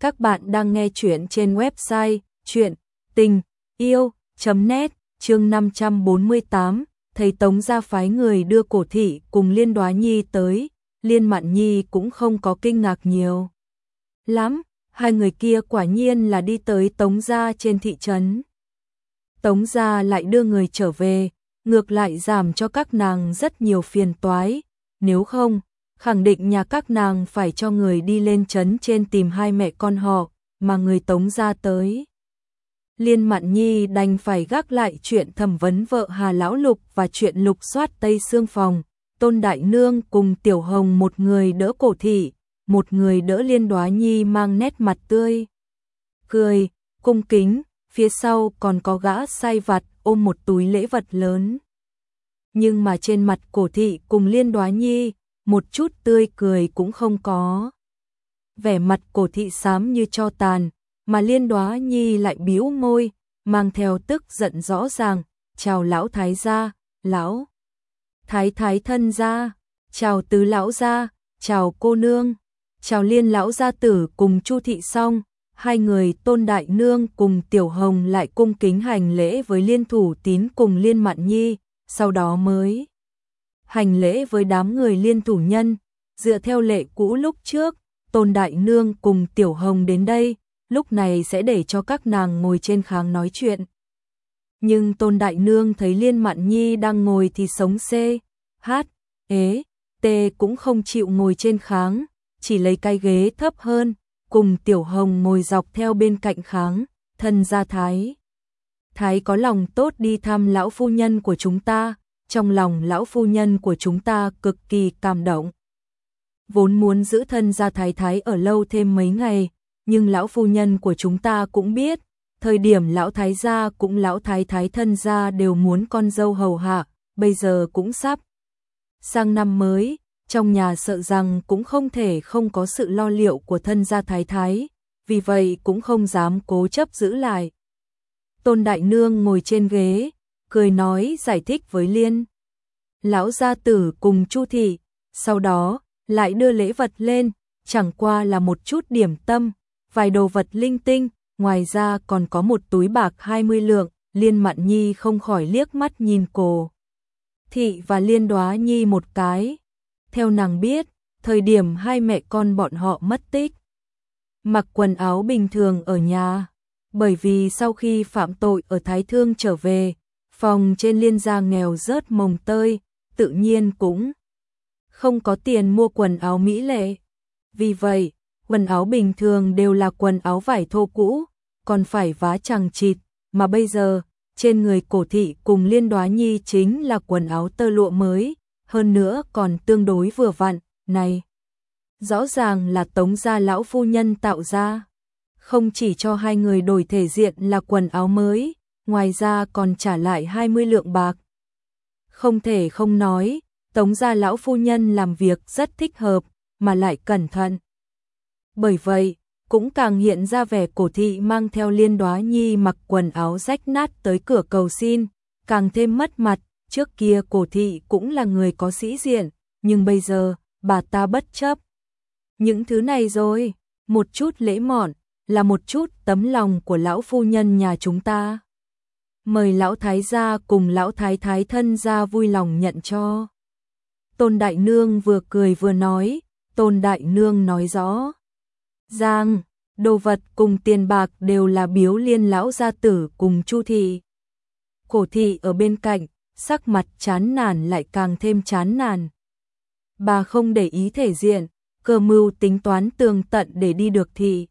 Các bạn đang nghe chuyện trên website chuyện tình yêu.net chương 548, thầy Tống ra phái người đưa cổ thị cùng Liên Đoá Nhi tới, Liên Mạn Nhi cũng không có kinh ngạc nhiều. Lắm, hai người kia quả nhiên là đi tới Tống gia trên thị trấn. Tống gia lại đưa người trở về, ngược lại giảm cho các nàng rất nhiều phiền toái, nếu không, khẳng định nhà các nàng phải cho người đi lên trấn trên tìm hai mẹ con họ, mà người tống ra tới. Liên Mạn Nhi đành phải gác lại chuyện thẩm vấn vợ Hà Lão Lục và chuyện lục soát Tây Sương Phòng, Tôn Đại Nương cùng Tiểu Hồng một người đỡ cổ thị, một người đỡ Liên Đoá Nhi mang nét mặt tươi. Cười, cung kính, phía sau còn có gã sai vặt ôm một túi lễ vật lớn. Nhưng mà trên mặt cổ thị cùng Liên Đoá Nhi, một chút tươi cười cũng không có. Vẻ mặt cổ thị xám như cho tàn, mà liên đoá nhi lại biếu môi, mang theo tức giận rõ ràng, chào lão thái gia, lão thái thái thân gia, chào tứ lão gia, chào cô nương, chào liên lão gia tử cùng chu thị xong, hai người tôn đại nương cùng tiểu hồng lại cung kính hành lễ với liên thủ tín cùng liên mạn nhi, sau đó mới hành lễ với đám người liên thủ nhân, dựa theo lệ cũ lúc trước, Tôn Đại Nương cùng Tiểu Hồng đến đây, lúc này sẽ để cho các nàng ngồi trên kháng nói chuyện. Nhưng Tôn Đại Nương thấy Liên Mạn Nhi đang ngồi thì sống C, hát ế, tê cũng không chịu ngồi trên kháng, chỉ lấy cái ghế thấp hơn, cùng Tiểu Hồng ngồi dọc theo bên cạnh kháng, thân gia Thái. Thái có lòng tốt đi thăm lão phu nhân của chúng ta, trong lòng lão phu nhân của chúng ta cực kỳ cảm động. Vốn muốn giữ thân gia thái thái ở lâu thêm mấy ngày, nhưng lão phu nhân của chúng ta cũng biết, thời điểm lão thái gia cũng lão thái thái thân gia đều muốn con dâu hầu hạ, bây giờ cũng sắp. Sang năm mới, trong nhà sợ rằng cũng không thể không có sự lo liệu của thân gia thái thái, vì vậy cũng không dám cố chấp giữ lại. Tôn Đại Nương ngồi trên ghế, cười nói giải thích với Liên. Lão gia tử cùng Chu thị, sau đó lại đưa lễ vật lên, chẳng qua là một chút điểm tâm, vài đồ vật linh tinh, ngoài ra còn có một túi bạc 20 lượng, Liên Mạn Nhi không khỏi liếc mắt nhìn cô. Thị và Liên Đoá Nhi một cái. Theo nàng biết, thời điểm hai mẹ con bọn họ mất tích, mặc quần áo bình thường ở nhà, bởi vì sau khi phạm tội ở Thái Thương trở về, phòng trên liên gia nghèo rớt mồng tơi, tự nhiên cũng không có tiền mua quần áo mỹ lệ. Vì vậy, quần áo bình thường đều là quần áo vải thô cũ, còn phải vá chằng chịt, mà bây giờ, trên người cổ thị cùng liên đoá nhi chính là quần áo tơ lụa mới, hơn nữa còn tương đối vừa vặn, này. Rõ ràng là tống gia lão phu nhân tạo ra, không chỉ cho hai người đổi thể diện là quần áo mới, ngoài ra còn trả lại 20 lượng bạc. Không thể không nói, Tống gia lão phu nhân làm việc rất thích hợp, mà lại cẩn thận. Bởi vậy, cũng càng hiện ra vẻ cổ thị mang theo liên đoá nhi mặc quần áo rách nát tới cửa cầu xin, càng thêm mất mặt, trước kia cổ thị cũng là người có sĩ diện, nhưng bây giờ, bà ta bất chấp. Những thứ này rồi, một chút lễ mọn, là một chút tấm lòng của lão phu nhân nhà chúng ta. Mời lão thái gia cùng lão thái thái thân gia vui lòng nhận cho. Tôn Đại Nương vừa cười vừa nói, Tôn Đại Nương nói rõ. Giang, đồ vật cùng tiền bạc đều là biếu liên lão gia tử cùng Chu thị. Cổ thị ở bên cạnh, sắc mặt chán nản lại càng thêm chán nản. Bà không để ý thể diện, cơ mưu tính toán tường tận để đi được thị.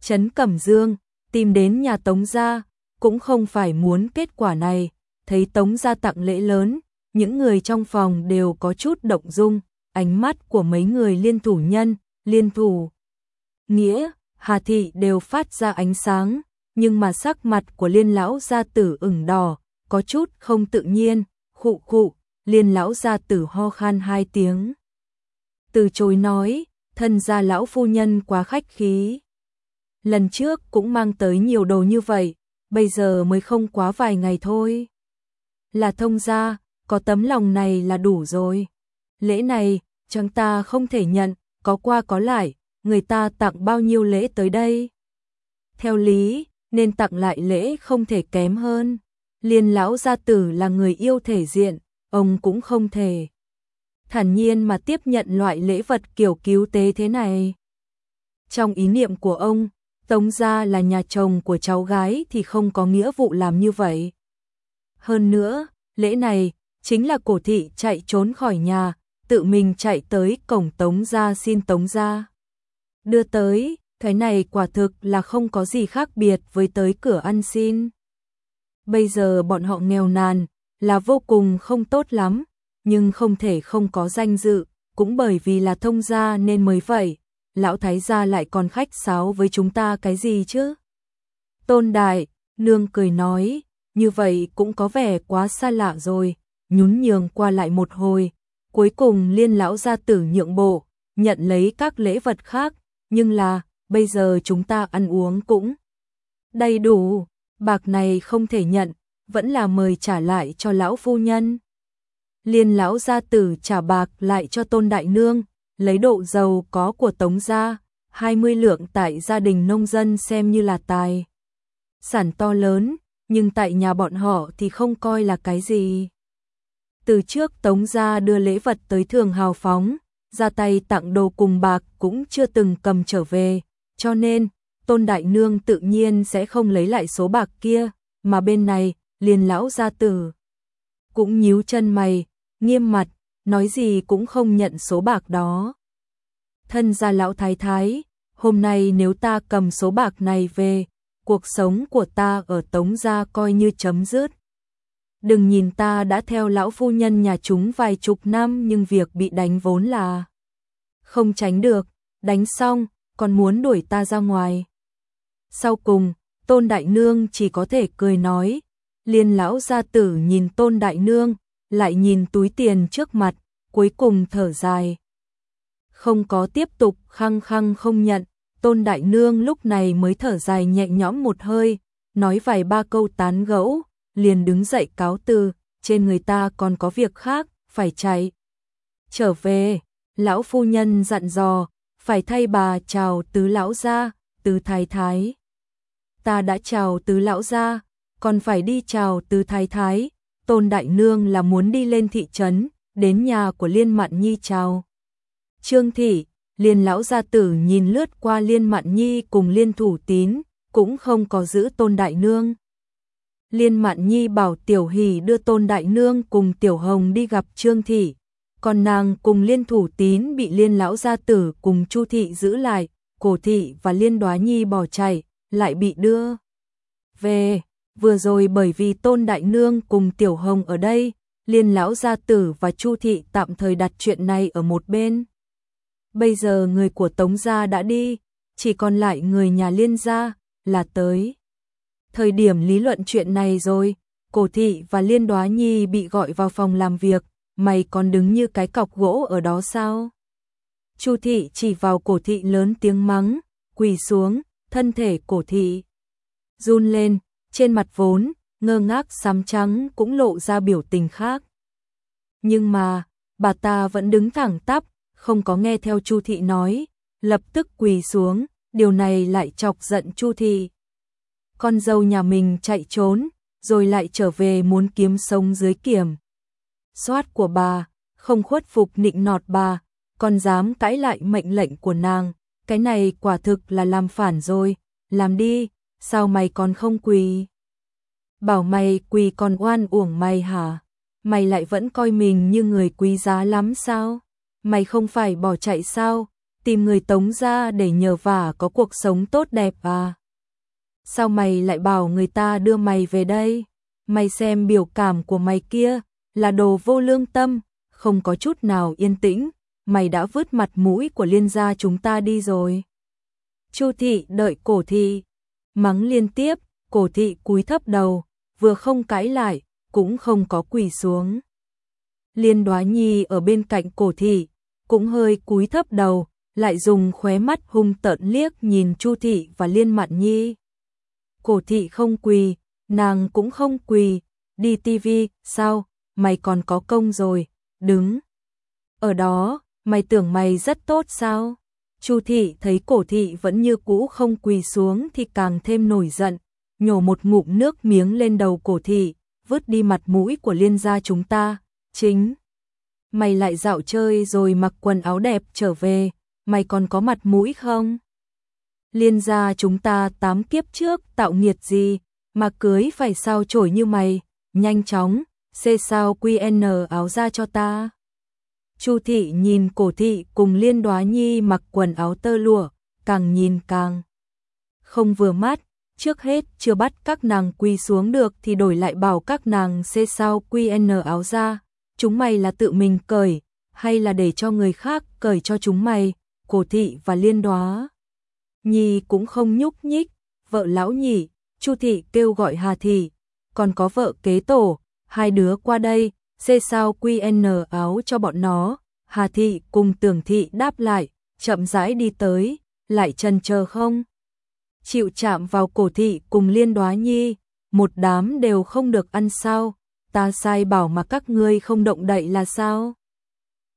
Trấn Cẩm Dương, tìm đến nhà Tống gia, cũng không phải muốn kết quả này, thấy Tống gia tặng lễ lớn, những người trong phòng đều có chút động dung, ánh mắt của mấy người liên thủ nhân, liên thủ. Nghĩa, Hà Thị đều phát ra ánh sáng, nhưng mà sắc mặt của liên lão gia tử ửng đỏ, có chút không tự nhiên, khụ khụ, liên lão gia tử ho khan hai tiếng. Từ chối nói, thân gia lão phu nhân quá khách khí. Lần trước cũng mang tới nhiều đồ như vậy, bây giờ mới không quá vài ngày thôi. Là thông gia, có tấm lòng này là đủ rồi. Lễ này, chúng ta không thể nhận, có qua có lại, người ta tặng bao nhiêu lễ tới đây? Theo lý, nên tặng lại lễ không thể kém hơn. Liên lão gia tử là người yêu thể diện, ông cũng không thể. Thản nhiên mà tiếp nhận loại lễ vật kiểu cứu tế thế này. Trong ý niệm của ông, Tống gia là nhà chồng của cháu gái thì không có nghĩa vụ làm như vậy. Hơn nữa, lễ này chính là cổ thị chạy trốn khỏi nhà, tự mình chạy tới cổng Tống gia xin Tống gia. Đưa tới, cái này quả thực là không có gì khác biệt với tới cửa ăn xin. Bây giờ bọn họ nghèo nàn, là vô cùng không tốt lắm, nhưng không thể không có danh dự, cũng bởi vì là thông gia nên mới vậy. Lão Thái gia lại còn khách sáo với chúng ta cái gì chứ? Tôn Đại, nương cười nói, như vậy cũng có vẻ quá xa lạ rồi, nhún nhường qua lại một hồi, cuối cùng liên lão gia tử nhượng bộ, nhận lấy các lễ vật khác, nhưng là, bây giờ chúng ta ăn uống cũng đầy đủ, bạc này không thể nhận, vẫn là mời trả lại cho lão phu nhân. Liên lão gia tử trả bạc lại cho tôn đại nương, lấy độ giàu có của tống gia, 20 lượng tại gia đình nông dân xem như là tài. Sản to lớn, nhưng tại nhà bọn họ thì không coi là cái gì. Từ trước Tống gia đưa lễ vật tới thường hào phóng, ra tay tặng đồ cùng bạc cũng chưa từng cầm trở về, cho nên Tôn Đại Nương tự nhiên sẽ không lấy lại số bạc kia, mà bên này, liền lão gia tử. Cũng nhíu chân mày, nghiêm mặt, nói gì cũng không nhận số bạc đó. Thân gia lão thái thái, hôm nay nếu ta cầm số bạc này về, cuộc sống của ta ở Tống gia coi như chấm dứt. Đừng nhìn ta đã theo lão phu nhân nhà chúng vài chục năm nhưng việc bị đánh vốn là không tránh được, đánh xong, còn muốn đuổi ta ra ngoài. Sau cùng, Tôn Đại Nương chỉ có thể cười nói, liên lão gia tử nhìn Tôn Đại Nương, lại nhìn túi tiền trước mặt, cuối cùng thở dài. Không có tiếp tục khăng khăng không nhận, Tôn Đại Nương lúc này mới thở dài nhẹ nhõm một hơi, nói vài ba câu tán gẫu, liền đứng dậy cáo từ, trên người ta còn có việc khác, phải chạy. Trở về, lão phu nhân dặn dò, phải thay bà chào tứ lão gia, tứ thái thái. Ta đã chào tứ lão gia, còn phải đi chào tứ thái thái, tôn đại nương là muốn đi lên thị trấn, đến nhà của Liên Mạn Nhi chào. Trương thị, Liên lão gia tử nhìn lướt qua Liên Mạn Nhi cùng Liên thủ tín, cũng không có giữ tôn đại nương. Liên Mạn Nhi bảo Tiểu Hỷ đưa Tôn Đại Nương cùng Tiểu Hồng đi gặp Trương Thị, còn nàng cùng Liên Thủ Tín bị Liên Lão Gia Tử cùng Chu Thị giữ lại, Cổ Thị và Liên Đoá Nhi bỏ chạy, lại bị đưa về. Vừa rồi bởi vì Tôn Đại Nương cùng Tiểu Hồng ở đây, Liên Lão Gia Tử và Chu Thị tạm thời đặt chuyện này ở một bên. Bây giờ người của Tống Gia đã đi, chỉ còn lại người nhà Liên Gia là tới thời điểm lý luận chuyện này rồi, cổ thị và liên đoá nhi bị gọi vào phòng làm việc, mày còn đứng như cái cọc gỗ ở đó sao? Chu thị chỉ vào cổ thị lớn tiếng mắng, quỳ xuống, thân thể cổ thị run lên, trên mặt vốn, ngơ ngác xám trắng cũng lộ ra biểu tình khác. Nhưng mà, bà ta vẫn đứng thẳng tắp, không có nghe theo Chu thị nói, lập tức quỳ xuống, điều này lại chọc giận Chu thị con dâu nhà mình chạy trốn, rồi lại trở về muốn kiếm sống dưới kiểm. Soát của bà, không khuất phục nịnh nọt bà, còn dám cãi lại mệnh lệnh của nàng, cái này quả thực là làm phản rồi, làm đi, sao mày còn không quỳ? Bảo mày quỳ còn oan uổng mày hả? Mày lại vẫn coi mình như người quý giá lắm sao? Mày không phải bỏ chạy sao? Tìm người tống ra để nhờ vả có cuộc sống tốt đẹp à? Sao mày lại bảo người ta đưa mày về đây? Mày xem biểu cảm của mày kia, là đồ vô lương tâm, không có chút nào yên tĩnh, mày đã vứt mặt mũi của liên gia chúng ta đi rồi. Chu thị đợi cổ thị, mắng liên tiếp, cổ thị cúi thấp đầu, vừa không cãi lại, cũng không có quỳ xuống. Liên đoá nhi ở bên cạnh cổ thị, cũng hơi cúi thấp đầu, lại dùng khóe mắt hung tợn liếc nhìn Chu thị và Liên Mạn Nhi cổ thị không quỳ, nàng cũng không quỳ, đi tivi, sao, mày còn có công rồi, đứng. Ở đó, mày tưởng mày rất tốt sao? Chu thị thấy cổ thị vẫn như cũ không quỳ xuống thì càng thêm nổi giận, nhổ một ngụm nước miếng lên đầu cổ thị, vứt đi mặt mũi của liên gia chúng ta, chính. Mày lại dạo chơi rồi mặc quần áo đẹp trở về, mày còn có mặt mũi không? Liên gia chúng ta tám kiếp trước tạo nghiệt gì, mà cưới phải sao chổi như mày, nhanh chóng, xê sao QN áo ra cho ta. Chu thị nhìn cổ thị cùng liên đoá nhi mặc quần áo tơ lụa, càng nhìn càng không vừa mắt, trước hết chưa bắt các nàng quỳ xuống được thì đổi lại bảo các nàng xê sao QN áo ra, chúng mày là tự mình cởi, hay là để cho người khác cởi cho chúng mày, cổ thị và liên đoá. Nhi cũng không nhúc nhích, vợ lão nhỉ, Chu thị kêu gọi Hà thị, còn có vợ kế tổ, hai đứa qua đây, xê sao QN áo cho bọn nó. Hà thị cùng Tưởng thị đáp lại, chậm rãi đi tới, lại chân chờ không? Chịu chạm vào cổ thị cùng Liên Đoá Nhi, một đám đều không được ăn sao? Ta sai bảo mà các ngươi không động đậy là sao?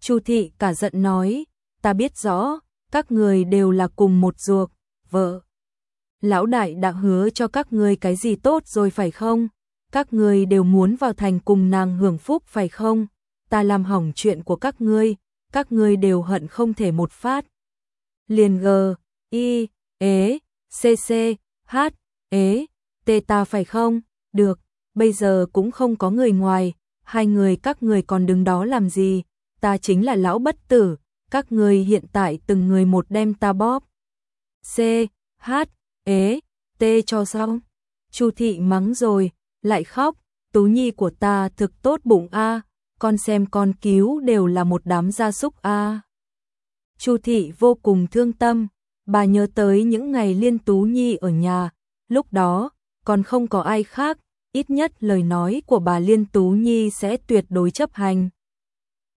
Chu thị cả giận nói, ta biết rõ, các người đều là cùng một ruột, vợ. Lão đại đã hứa cho các ngươi cái gì tốt rồi phải không? Các ngươi đều muốn vào thành cùng nàng hưởng phúc phải không? Ta làm hỏng chuyện của các ngươi, các ngươi đều hận không thể một phát. Liền g, y, ế, e, c h, ế, t ta phải không? Được, bây giờ cũng không có người ngoài, hai người các người còn đứng đó làm gì? Ta chính là lão bất tử, các người hiện tại từng người một đem ta bóp. C, H, ế, T cho xong. Chu thị mắng rồi, lại khóc, Tú Nhi của ta thực tốt bụng a, con xem con cứu đều là một đám gia súc a. Chu thị vô cùng thương tâm, bà nhớ tới những ngày Liên Tú Nhi ở nhà, lúc đó còn không có ai khác, ít nhất lời nói của bà Liên Tú Nhi sẽ tuyệt đối chấp hành.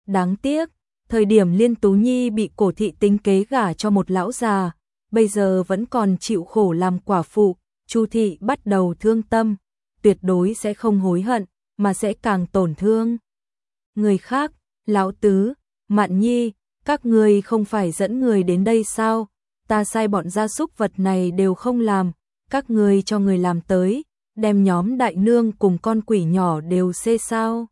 Đáng tiếc, thời điểm Liên Tú Nhi bị cổ thị tính kế gả cho một lão già, bây giờ vẫn còn chịu khổ làm quả phụ, Chu thị bắt đầu thương tâm, tuyệt đối sẽ không hối hận, mà sẽ càng tổn thương. Người khác, lão tứ, Mạn Nhi, các người không phải dẫn người đến đây sao? Ta sai bọn gia súc vật này đều không làm, các người cho người làm tới, đem nhóm đại nương cùng con quỷ nhỏ đều xê sao.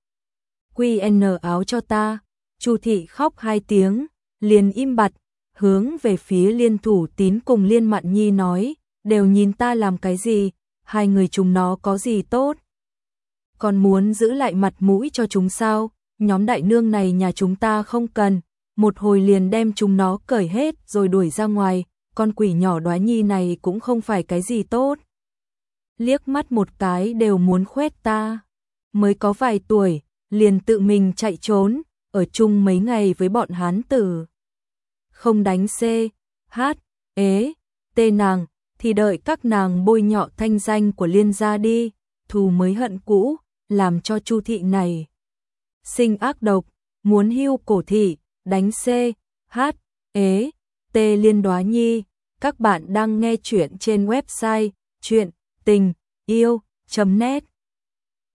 Quy n áo cho ta, Chu thị khóc hai tiếng, liền im bặt, hướng về phía liên thủ tín cùng liên mạn nhi nói, đều nhìn ta làm cái gì, hai người chúng nó có gì tốt. Còn muốn giữ lại mặt mũi cho chúng sao, nhóm đại nương này nhà chúng ta không cần, một hồi liền đem chúng nó cởi hết rồi đuổi ra ngoài, con quỷ nhỏ đoá nhi này cũng không phải cái gì tốt. Liếc mắt một cái đều muốn khoét ta, mới có vài tuổi, liền tự mình chạy trốn, ở chung mấy ngày với bọn hán tử. Không đánh C, H, ế, tê nàng, thì đợi các nàng bôi nhọ thanh danh của liên gia đi, thù mới hận cũ, làm cho chu thị này. Sinh ác độc, muốn hưu cổ thị, đánh C, H, ế, T liên đoá nhi. Các bạn đang nghe chuyện trên website chuyện tình yêu.net